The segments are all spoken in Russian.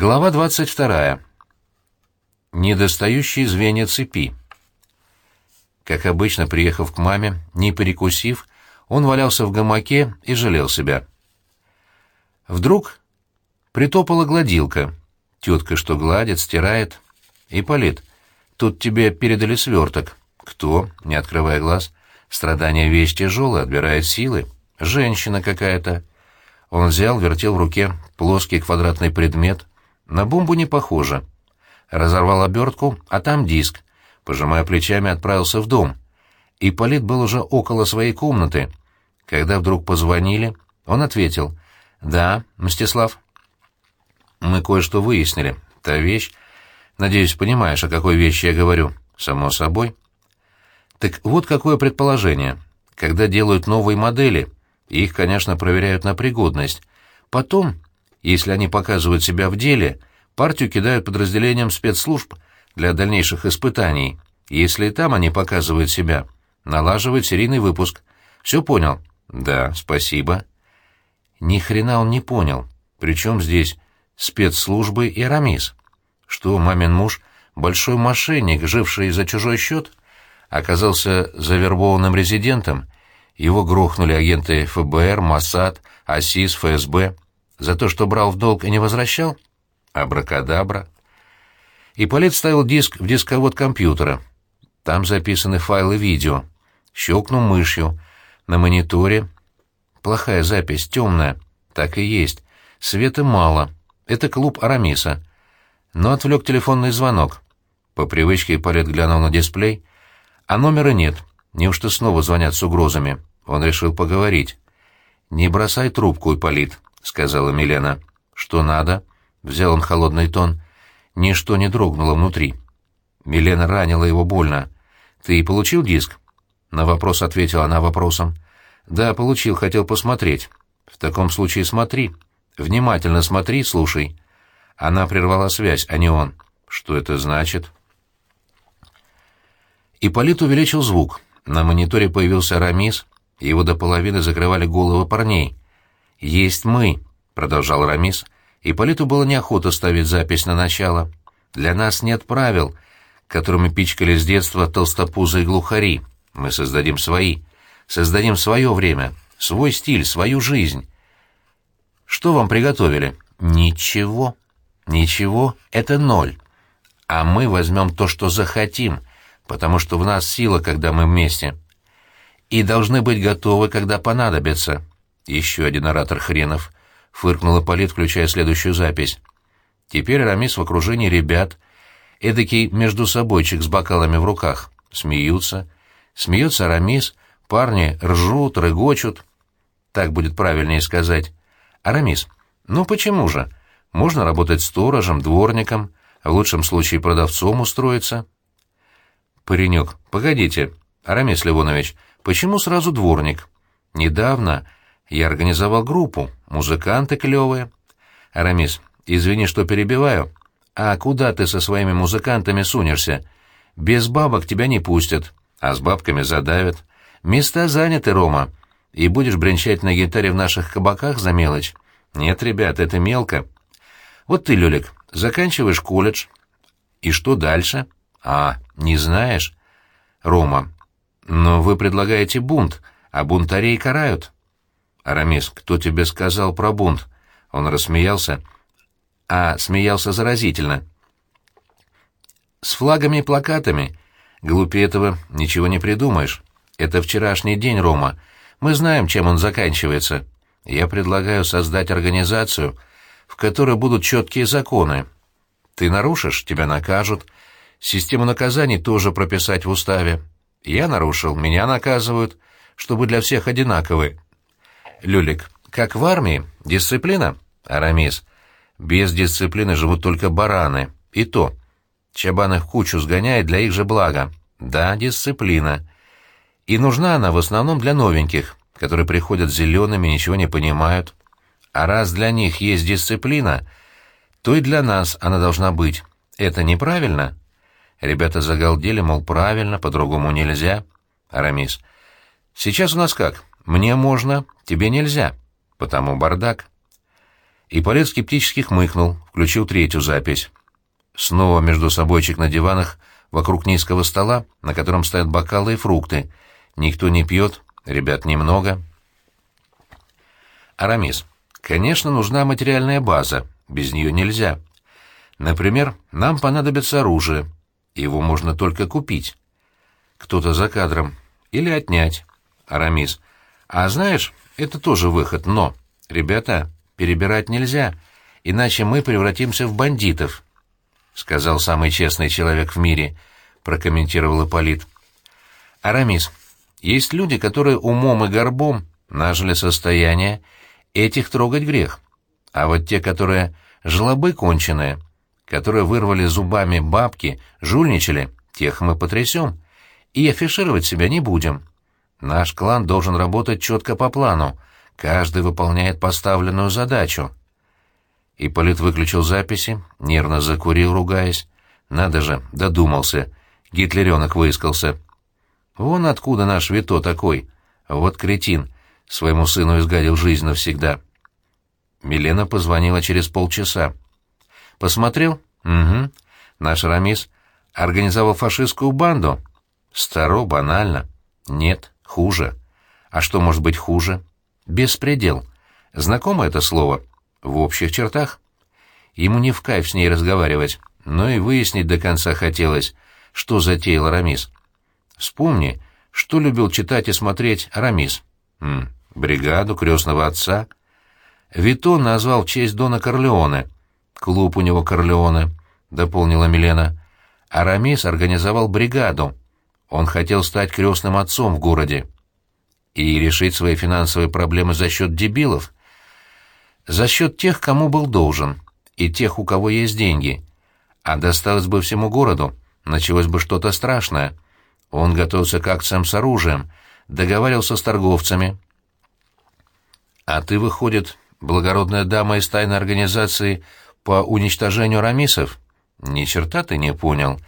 Глава 22. Недостающие звенья цепи. Как обычно, приехав к маме, не перекусив, он валялся в гамаке и жалел себя. Вдруг притопала гладилка. Тетка что гладит, стирает. Ипполит, тут тебе передали сверток. Кто? Не открывая глаз. Страдания вещь тяжелая, отбирает силы. Женщина какая-то. Он взял, вертел в руке плоский квадратный предмет. На бомбу не похоже. Разорвал обертку, а там диск. Пожимая плечами, отправился в дом. Ипполит был уже около своей комнаты. Когда вдруг позвонили, он ответил. «Да, Мстислав». «Мы кое-что выяснили. Та вещь... Надеюсь, понимаешь, о какой вещи я говорю?» «Само собой». «Так вот какое предположение. Когда делают новые модели, их, конечно, проверяют на пригодность. Потом, если они показывают себя в деле, партию кидают подразделениям спецслужб для дальнейших испытаний. Если и там они показывают себя, налаживают серийный выпуск. Все понял? Да, спасибо. Ни хрена он не понял. Причем здесь спецслужбы и Рамис? Что, мамин муж, большой мошенник, живший за чужой счет, оказался завербованным резидентом его грохнули агенты ФБР, МОСАД, АСИС, ФСБ за то, что брал в долг и не возвращал? Абракадабра. Ипполит ставил диск в дисковод компьютера. Там записаны файлы видео. Щелкнул мышью. На мониторе. Плохая запись, темная. Так и есть. Света мало. Это клуб Арамиса. Но отвлек телефонный звонок. По привычке Ипполит глянул на дисплей. А номера нет. Неужто снова звонят с угрозами? Он решил поговорить. «Не бросай трубку, Ипполит», — сказала Милена. «Что надо?» — взял он холодный тон. Ничто не дрогнуло внутри. Милена ранила его больно. «Ты получил диск?» На вопрос ответила она вопросом. «Да, получил, хотел посмотреть». «В таком случае смотри. Внимательно смотри, слушай». Она прервала связь, а не он. «Что это значит?» Ипполит увеличил звук. На мониторе появился Рамис, его до половины закрывали головы парней. «Есть мы», — продолжал Рамис, и Политу было неохота ставить запись на начало. «Для нас нет правил, которыми пичкали с детства толстопузые глухари. Мы создадим свои. Создадим свое время, свой стиль, свою жизнь». «Что вам приготовили?» «Ничего. Ничего. Это ноль. А мы возьмем то, что захотим, потому что в нас сила, когда мы вместе» и должны быть готовы, когда понадобятся. Еще один оратор хренов. Фыркнула Полит, включая следующую запись. Теперь Рамис в окружении ребят, эдакий между собойчик с бокалами в руках. Смеются. Смеется Рамис, парни ржут, рыгочут. Так будет правильнее сказать. Арамис, ну почему же? Можно работать сторожем, дворником, в лучшем случае продавцом устроиться. Паренек, погодите, Арамис Ливонович, Почему сразу дворник? Недавно я организовал группу, музыканты клевые. Арамис, извини, что перебиваю. А куда ты со своими музыкантами сунешься? Без бабок тебя не пустят, а с бабками задавят. Места заняты, Рома. И будешь бренчать на гитаре в наших кабаках за мелочь? Нет, ребят, это мелко. Вот ты, Лёлик, заканчиваешь колледж. И что дальше? А, не знаешь? Рома, но вы предлагаете бунт, а бунтарей карают. Арамис, кто тебе сказал про бунт? Он рассмеялся, а смеялся заразительно. С флагами и плакатами. Глупее этого ничего не придумаешь. Это вчерашний день, Рома. Мы знаем, чем он заканчивается. Я предлагаю создать организацию, в которой будут четкие законы. Ты нарушишь — тебя накажут. Систему наказаний тоже прописать в уставе. Я нарушил, меня наказывают, чтобы для всех одинаковые. Люлик, как в армии, дисциплина? Арамис, без дисциплины живут только бараны, и то. Чабан их кучу сгоняет для их же блага. Да, дисциплина. И нужна она в основном для новеньких, которые приходят зелеными, ничего не понимают. А раз для них есть дисциплина, то и для нас она должна быть. Это неправильно? Ребята загалдели, мол, правильно, по-другому нельзя. Арамис. Сейчас у нас как? Мне можно, тебе нельзя. Потому бардак. Ипполит скептически хмыкнул, включил третью запись. Снова между собойчик на диванах, вокруг низкого стола, на котором стоят бокалы и фрукты. Никто не пьет, ребят немного. Арамис. Конечно, нужна материальная база, без нее нельзя. Например, нам понадобится оружие. Его можно только купить. Кто-то за кадром. Или отнять. Арамис. А знаешь, это тоже выход, но... Ребята, перебирать нельзя, иначе мы превратимся в бандитов, — сказал самый честный человек в мире, — прокомментировал Ипполит. Арамис. Есть люди, которые умом и горбом нажили состояние, этих трогать грех. А вот те, которые жлобы конченые, которые вырвали зубами бабки, жульничали, тех мы потрясем. И афишировать себя не будем. Наш клан должен работать четко по плану, каждый выполняет поставленную задачу. Ипполит выключил записи, нервно закурил, ругаясь. Надо же, додумался. Гитлеренок выискался. Вон откуда наш Вито такой. Вот кретин. Своему сыну изгадил жизнь навсегда. Милена позвонила через полчаса. Посмотрел? Угу. Наш Рамис организовал фашистскую банду. Старо, банально. Нет, хуже. А что может быть хуже? Беспредел. Знакомо это слово? В общих чертах. Ему не в кайф с ней разговаривать, но и выяснить до конца хотелось, что затеял Рамис. Вспомни, что любил читать и смотреть Рамис. М, бригаду крестного отца. Вито назвал честь Дона Корлеоне. Клуб у него Корлеоне, дополнила Милена. Арамис организовал бригаду. Он хотел стать крестным отцом в городе. И решить свои финансовые проблемы за счет дебилов. За счет тех, кому был должен, и тех, у кого есть деньги. А досталось бы всему городу, началось бы что-то страшное. Он готовился к акциям с оружием, договаривался с торговцами. А ты, выходит, благородная дама из тайной организации по уничтожению рамисов? Ни черта ты не понял.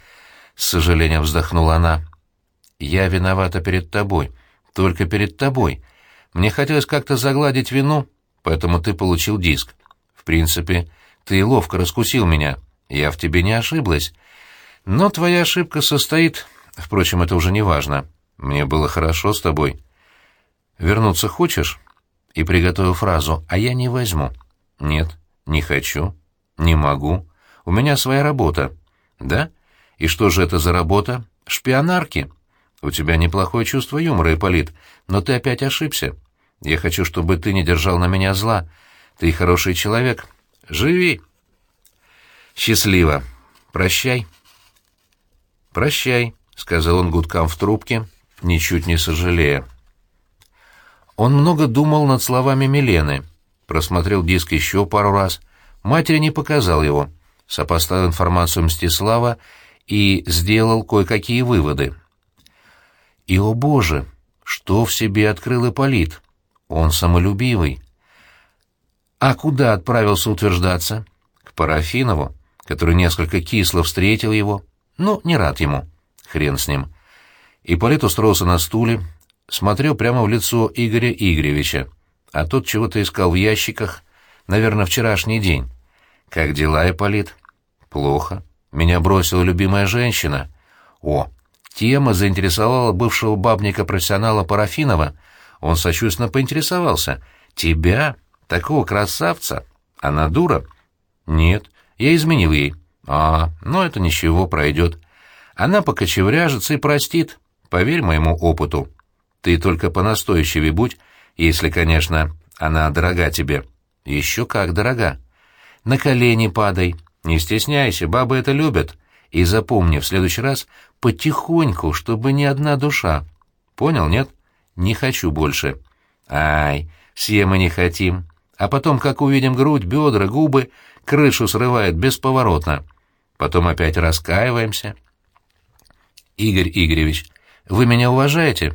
С сожалением вздохнула она. Я виновата перед тобой, только перед тобой. Мне хотелось как-то загладить вину, поэтому ты получил диск. В принципе, ты ловко раскусил меня. Я в тебе не ошиблась. Но твоя ошибка состоит... Впрочем, это уже не важно. Мне было хорошо с тобой. Вернуться хочешь? И приготовил фразу «А я не возьму». Нет, не хочу, не могу. У меня своя работа. Да? И что же это за работа? Шпионарки. У тебя неплохое чувство юмора, Ипполит, но ты опять ошибся. Я хочу, чтобы ты не держал на меня зла. Ты хороший человек. Живи. Счастливо. Прощай. Прощай, сказал он гудкам в трубке, ничуть не сожалея. Он много думал над словами Милены, просмотрел диск еще пару раз, матери не показал его, сопоставил информацию Мстислава и сделал кое-какие выводы. И, о боже, что в себе открыл Ипполит? Он самолюбивый. А куда отправился утверждаться? К Парафинову, который несколько кисло встретил его. Ну, не рад ему. Хрен с ним. Ипполит устроился на стуле, смотрел прямо в лицо Игоря Игоревича, а тот чего-то искал в ящиках, наверное, вчерашний день. «Как дела, Ипполит?» «Плохо. Меня бросила любимая женщина». «О, тема заинтересовала бывшего бабника-профессионала Парафинова — он сочувственно поинтересовался. «Тебя? Такого красавца? Она дура?» «Нет, я изменил ей». «А, ну это ничего, пройдет. Она покочевряжется и простит, поверь моему опыту. Ты только понастойчивее будь, если, конечно, она дорога тебе». «Еще как дорога. На колени падай, не стесняйся, бабы это любят. И запомни, в следующий раз потихоньку, чтобы ни одна душа. Понял, нет?» Не хочу больше. Ай, все мы не хотим. А потом, как увидим грудь, бедра, губы, крышу срывает бесповоротно. Потом опять раскаиваемся. Игорь Игоревич, вы меня уважаете?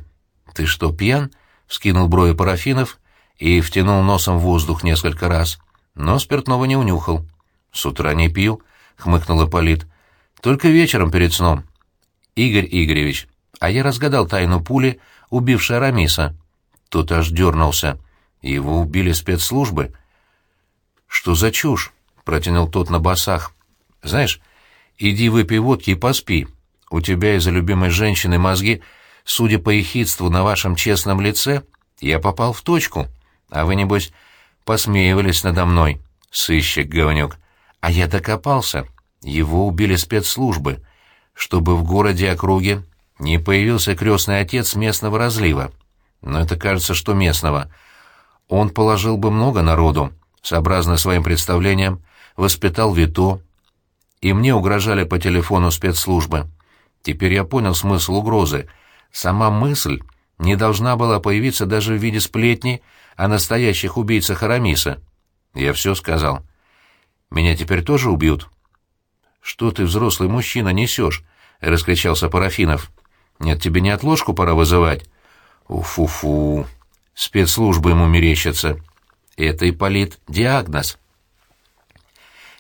Ты что, пьян? Вскинул брови парафинов и втянул носом в воздух несколько раз. Но спиртного не унюхал. С утра не пью, хмыкнул Ипполит. Только вечером перед сном. Игорь Игоревич, а я разгадал тайну пули, убившей Арамиса. Тот аж дернулся. Его убили спецслужбы. «Что за чушь?» — протянул тот на басах. «Знаешь, иди выпей водки и поспи. У тебя из-за любимой женщины мозги, судя по ехидству на вашем честном лице, я попал в точку, а вы, небось, посмеивались надо мной, сыщик говнюк. А я докопался. Его убили спецслужбы, чтобы в городе округе не появился крестный отец местного разлива. Но это кажется, что местного. Он положил бы много народу, сообразно своим представлениям, воспитал Вито, и мне угрожали по телефону спецслужбы. Теперь я понял смысл угрозы. Сама мысль не должна была появиться даже в виде сплетни о настоящих убийцах Арамиса. Я все сказал. Меня теперь тоже убьют? Что ты, взрослый мужчина, несешь? — раскричался Парафинов. «Нет, тебе не отложку пора вызывать?» «Уфу-фу! Спецслужбы ему мерещатся!» «Это, Ипполит, диагноз!»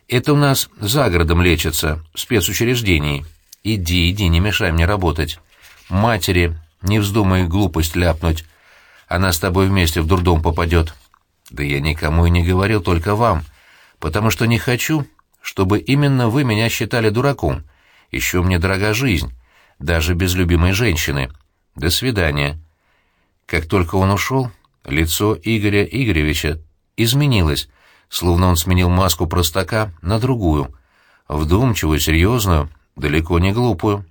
«Это у нас за городом лечатся, в спецучреждении. Иди, иди, не мешай мне работать. Матери, не вздумай глупость ляпнуть. Она с тобой вместе в дурдом попадет». «Да я никому и не говорил, только вам, потому что не хочу, чтобы именно вы меня считали дураком» Еще мне дорога жизнь, даже без любимой женщины. До свидания». Как только он ушел, лицо Игоря Игоревича изменилось, словно он сменил маску простака на другую, вдумчивую, серьезную, далеко не глупую.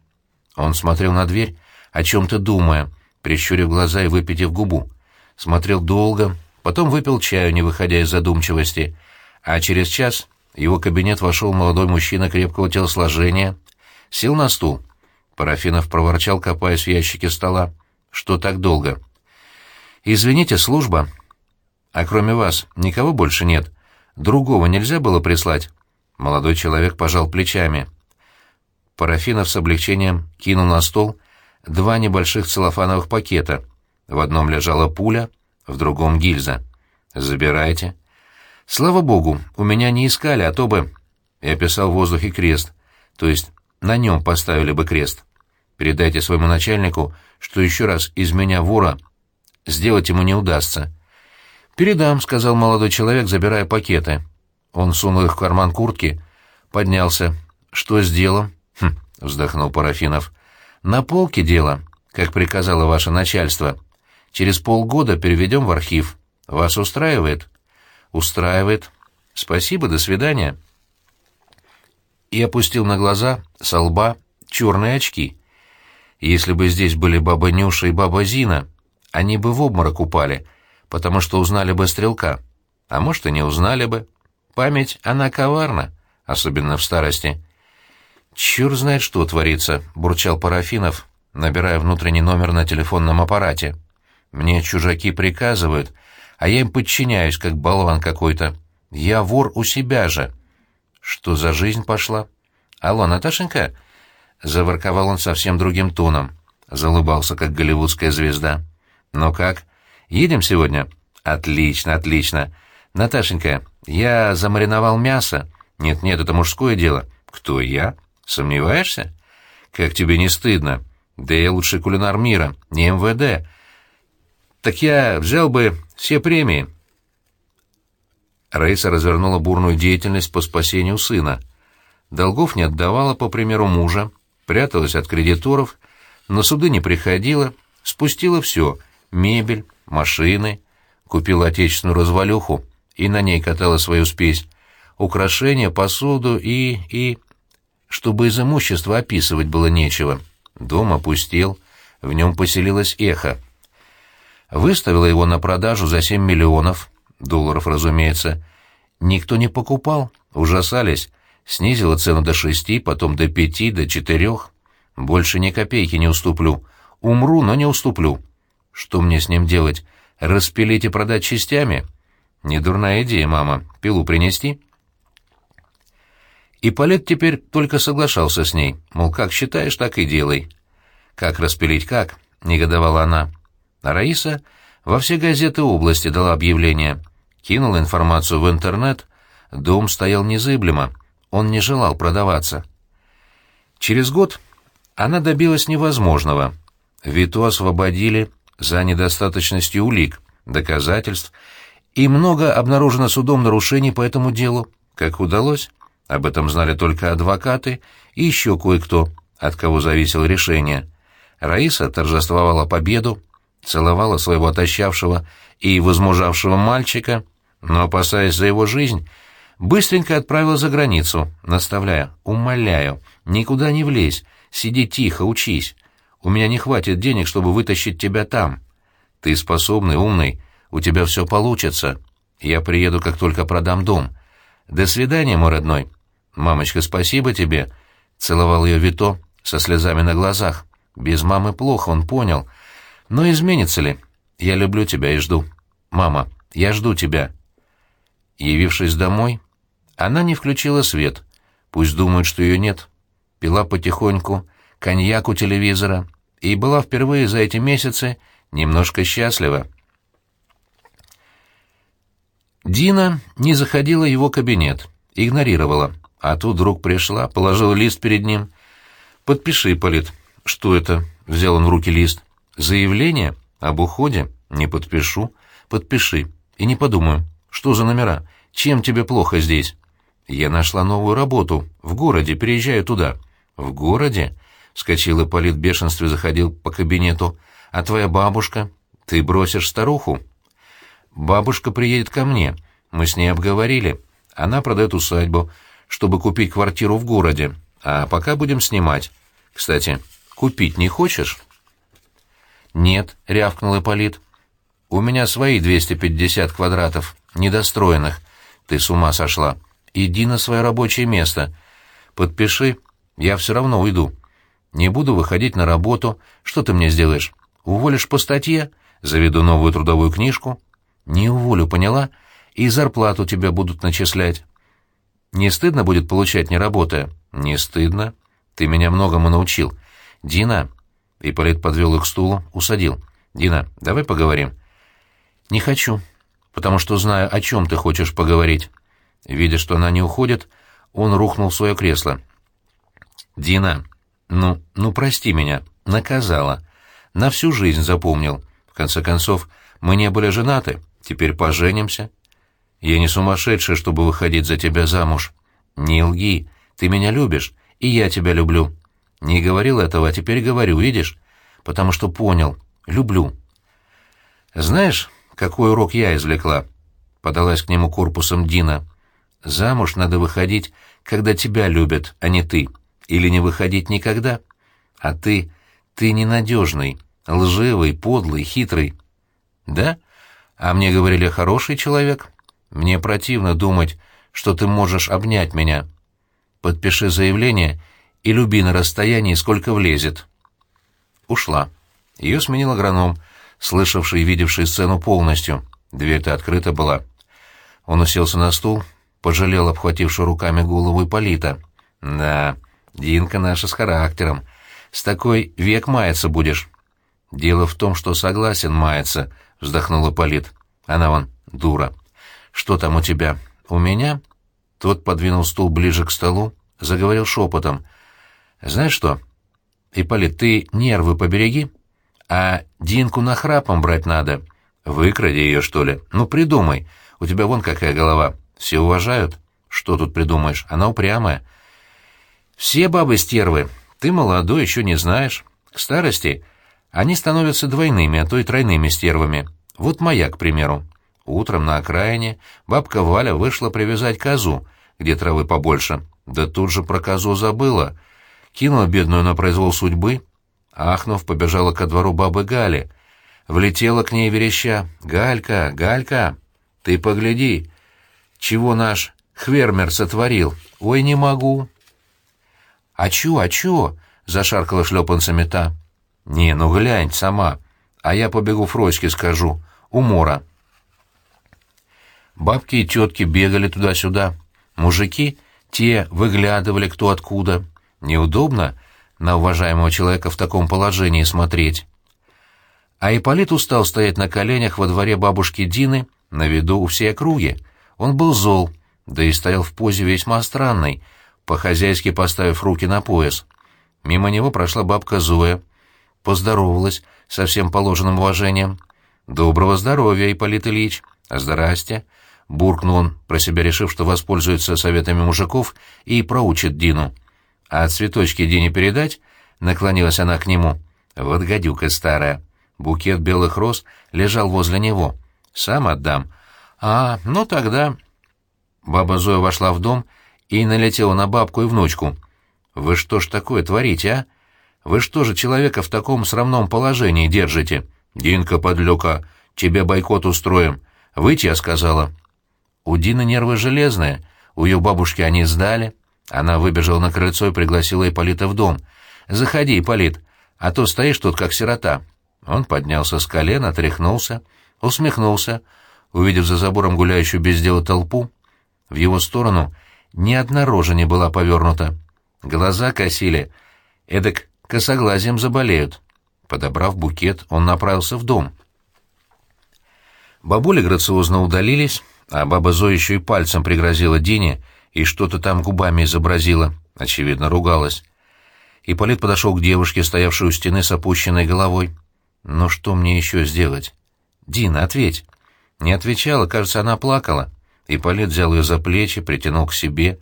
Он смотрел на дверь, о чем-то думая, прищурив глаза и выпитив губу. Смотрел долго, потом выпил чаю, не выходя из задумчивости, а через час его кабинет вошел молодой мужчина крепкого телосложения, Сел на стул. Парафинов проворчал, копаясь в ящике стола. «Что так долго?» «Извините, служба. А кроме вас никого больше нет. Другого нельзя было прислать?» Молодой человек пожал плечами. Парафинов с облегчением кинул на стол два небольших целлофановых пакета. В одном лежала пуля, в другом — гильза. «Забирайте». «Слава богу, у меня не искали, а то бы...» Я писал в воздухе крест, то есть на нем поставили бы крест. Передайте своему начальнику, что еще раз из меня вора сделать ему не удастся. «Передам», — сказал молодой человек, забирая пакеты. Он сунул их в карман куртки, поднялся. «Что с делом?» «Хм», — вздохнул Парафинов. «На полке дело, как приказало ваше начальство. Через полгода переведем в архив. Вас устраивает?» «Устраивает. Спасибо, до свидания» и опустил на глаза, со лба, черные очки. Если бы здесь были баба Нюша и баба Зина, они бы в обморок упали, потому что узнали бы стрелка. А может, и не узнали бы. Память, она коварна, особенно в старости. «Чур знает, что творится», — бурчал Парафинов, набирая внутренний номер на телефонном аппарате. «Мне чужаки приказывают, а я им подчиняюсь, как болван какой-то. Я вор у себя же». Что за жизнь пошла? Алло, Наташенька? Заворковал он совсем другим тоном. Залыбался, как голливудская звезда. Ну как? Едем сегодня? Отлично, отлично. Наташенька, я замариновал мясо. Нет-нет, это мужское дело. Кто я? Сомневаешься? Как тебе не стыдно? Да я лучший кулинар мира, не МВД. Так я взял бы все премии. Раиса развернула бурную деятельность по спасению сына. Долгов не отдавала, по примеру мужа, пряталась от кредиторов, на суды не приходила, спустила все — мебель, машины, купила отечественную развалюху и на ней катала свою спесь, украшения, посуду и... и... Чтобы из имущества описывать было нечего. Дом опустел, в нем поселилось эхо. Выставила его на продажу за семь миллионов — долларов, разумеется. Никто не покупал, ужасались. Снизила цену до шести, потом до пяти, до четырех. Больше ни копейки не уступлю. Умру, но не уступлю. Что мне с ним делать? Распилить и продать частями? Недурная идея, мама. Пилу принести? И Полет теперь только соглашался с ней, мол, как считаешь, так и делай. «Как распилить, как?» — негодовала она. Раиса во все газеты области дала объявление — кинул информацию в интернет, дом стоял незыблемо, он не желал продаваться. Через год она добилась невозможного. Виту освободили за недостаточностью улик, доказательств и много обнаружено судом нарушений по этому делу. Как удалось? Об этом знали только адвокаты и еще кое-кто, от кого зависело решение. Раиса торжествовала победу, целовала своего отощавшего и возмужавшего мальчика, но, опасаясь за его жизнь, быстренько отправила за границу, наставляя, умоляю, никуда не влезь, сиди тихо, учись. У меня не хватит денег, чтобы вытащить тебя там. Ты способный, умный, у тебя все получится. Я приеду, как только продам дом. До свидания, мой родной. Мамочка, спасибо тебе. Целовал ее Вито со слезами на глазах. Без мамы плохо, он понял. Но изменится ли? Я люблю тебя и жду. Мама, я жду тебя. Явившись домой, она не включила свет. Пусть думают, что ее нет. Пила потихоньку коньяк у телевизора и была впервые за эти месяцы немножко счастлива. Дина не заходила в его кабинет, игнорировала. А тут вдруг пришла, положила лист перед ним. «Подпиши, Полит». «Что это?» — взял он в руки лист. «Заявление? Об уходе? Не подпишу». «Подпиши. И не подумаю. Что за номера? Чем тебе плохо здесь?» «Я нашла новую работу. В городе. Переезжаю туда». «В городе?» — вскочил Ипполит в бешенстве, заходил по кабинету. «А твоя бабушка? Ты бросишь старуху?» Бабушка приедет ко мне. Мы с ней обговорили. Она продает усадьбу, чтобы купить квартиру в городе. А пока будем снимать. Кстати, купить не хочешь? Нет, рявкнул Ипполит. У меня свои 250 квадратов, недостроенных. Ты с ума сошла. Иди на свое рабочее место. Подпиши, я все равно уйду. Не буду выходить на работу. Что ты мне сделаешь? Уволишь по статье? Заведу новую трудовую книжку. Не уволю, поняла? И зарплату тебя будут начислять. Не стыдно будет получать, не работая? Не стыдно. Ты меня многому научил. Дина... Ипполит подвел их к стулу, усадил. «Дина, давай поговорим». «Не хочу, потому что знаю, о чем ты хочешь поговорить». Видя, что она не уходит, он рухнул в свое кресло. «Дина, ну, ну прости меня, наказала. На всю жизнь запомнил. В конце концов, мы не были женаты, Теперь поженимся. Я не сумасшедшая, чтобы выходить за тебя замуж. Не лги, ты меня любишь, и я тебя люблю. Не говорил этого, а теперь говорю, видишь? Потому что понял, люблю. Знаешь, какой урок я извлекла? Подалась к нему корпусом Дина. Замуж надо выходить, когда тебя любят, а не ты. Или не выходить никогда. А ты, ты ненадежный, лживый, подлый, хитрый. Да? А мне говорили, хороший человек. Мне противно думать, что ты можешь обнять меня. Подпиши заявление и люби на расстоянии, сколько влезет. Ушла. Ее сменил агроном, слышавший и видевший сцену полностью. Дверь-то открыта была. Он уселся на стул, пожалел обхватившую руками голову Ипполита. «Да, Динка наша с характером. С такой век маяться будешь». «Дело в том, что согласен маяться», — вздохнула Полит. Она вон, дура. «Что там у тебя?» «У меня?» Тот подвинул стул ближе к столу, заговорил шепотом. «Знаешь что, Ипполит, ты нервы побереги, а Динку нахрапом брать надо. Выкради ее, что ли? Ну, придумай. У тебя вон какая голова. Все уважают. Что тут придумаешь? Она упрямая. Все бабы стервы. Ты молодой, еще не знаешь. К старости они становятся двойными, а то и тройными стервами. Вот моя, к примеру. Утром на окраине бабка Валя вышла привязать козу, где травы побольше. Да тут же про козу забыла. Кинула бедную на произвол судьбы. Ахнув, побежала ко двору бабы Гали. Влетела к ней вереща. «Галька, Галька, ты погляди, чего наш Хвермер сотворил. Ой, не могу». «А чё, а чё?» — зашаркала шлепанцами та. «Не, ну глянь сама, а я побегу Фроське скажу. Умора». Бабки и тетки бегали туда-сюда. Мужики, те выглядывали кто откуда. Неудобно на уважаемого человека в таком положении смотреть. А Ипполит устал стоять на коленях во дворе бабушки Дины на виду у всей округи. Он был зол, да и стоял в позе весьма странной, по-хозяйски поставив руки на пояс. Мимо него прошла бабка Зоя, поздоровалась со всем положенным уважением. «Доброго здоровья, Ипполит Ильич! «Здрасте», — буркнул он, про себя решив, что воспользуется советами мужиков и проучит Дину. «А цветочки Дине передать?» — наклонилась она к нему. «Вот гадюка старая». Букет белых роз лежал возле него. «Сам отдам». «А, ну тогда...» Баба Зоя вошла в дом и налетела на бабку и внучку. «Вы что ж такое творите, а? Вы что же человека в таком срамном положении держите? Динка, подлюка, тебе бойкот устроим. Выйти, я сказала». У Дины нервы железные, у ее бабушки они сдали. Она выбежала на крыльцо и пригласила Ипполита в дом. «Заходи, Ипполит, а то стоишь тут, как сирота». Он поднялся с колена, отряхнулся, усмехнулся, увидев за забором гуляющую без дела толпу. В его сторону ни одна рожа не была повернута. Глаза косили, эдак косоглазием заболеют. Подобрав букет, он направился в дом. Бабули грациозно удалились, а баба Зоя еще и пальцем пригрозила Дине и что-то там губами изобразила, очевидно, ругалась. Ипполит подошел к девушке, стоявшей у стены с опущенной головой. «Ну что мне еще сделать?» «Дина, ответь!» Не отвечала, кажется, она плакала. Ипполит взял ее за плечи, притянул к себе.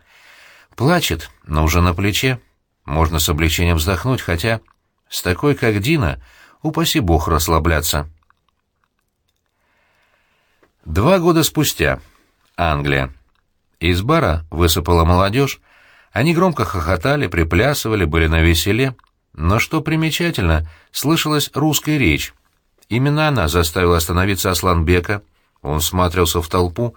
Плачет, но уже на плече. Можно с облегчением вздохнуть, хотя с такой, как Дина, упаси бог расслабляться. Два года спустя. Англия. Из бара высыпала молодежь. Они громко хохотали, приплясывали, были на веселе. Но что примечательно, слышалась русская речь. Именно она заставила остановиться Асланбека. Он смотрелся в толпу,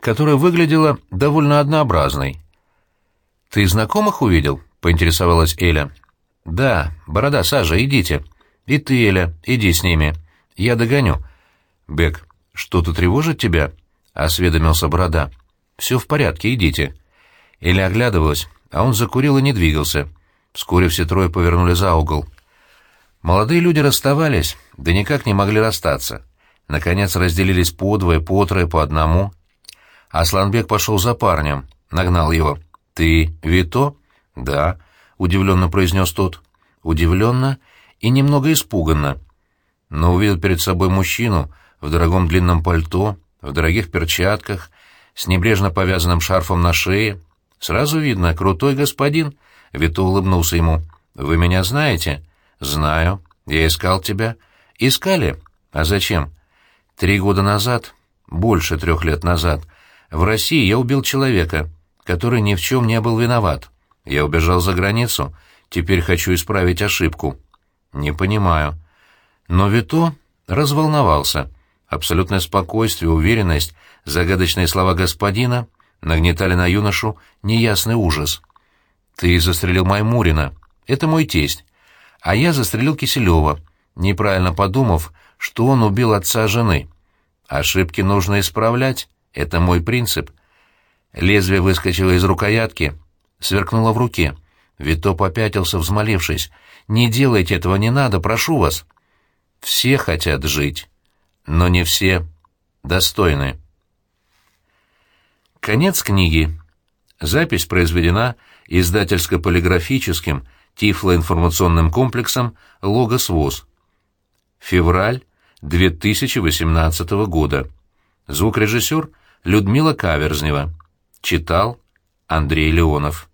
которая выглядела довольно однообразной. «Ты знакомых увидел?» — поинтересовалась Эля. «Да, борода, Сажа, идите. И ты, Эля, иди с ними. Я догоню». «Бек, что-то тревожит тебя?» — осведомился борода. «Все в порядке, идите». Эля оглядывалась, а он закурил и не двигался. Вскоре все трое повернули за угол. Молодые люди расставались, да никак не могли расстаться. Наконец разделились по двое, по трое, по одному. Асланбек пошел за парнем, нагнал его. «Ты Вито?» «Да», — удивленно произнес тот. Удивленно и немного испуганно. Но увидел перед собой мужчину в дорогом длинном пальто, в дорогих перчатках, с небрежно повязанным шарфом на шее. Сразу видно, крутой господин. Вито улыбнулся ему. «Вы меня знаете?» «Знаю. Я искал тебя». «Искали? А зачем?» «Три года назад, больше трех лет назад, в России я убил человека, который ни в чем не был виноват. Я убежал за границу, теперь хочу исправить ошибку». «Не понимаю». Но Вито разволновался. Абсолютное спокойствие, уверенность, загадочные слова господина нагнетали на юношу неясный ужас. «Ты застрелил Маймурина. Это мой тесть а я застрелил Киселева, неправильно подумав, что он убил отца жены. Ошибки нужно исправлять, это мой принцип. Лезвие выскочило из рукоятки, сверкнуло в руке. Вито попятился, взмолившись. «Не делайте этого, не надо, прошу вас». Все хотят жить, но не все достойны. Конец книги. Запись произведена издательско-полиграфическим тифлоинформационным комплексом «Логос ВОЗ». Февраль 2018 года. Звукорежиссер Людмила Каверзнева. Читал Андрей Леонов.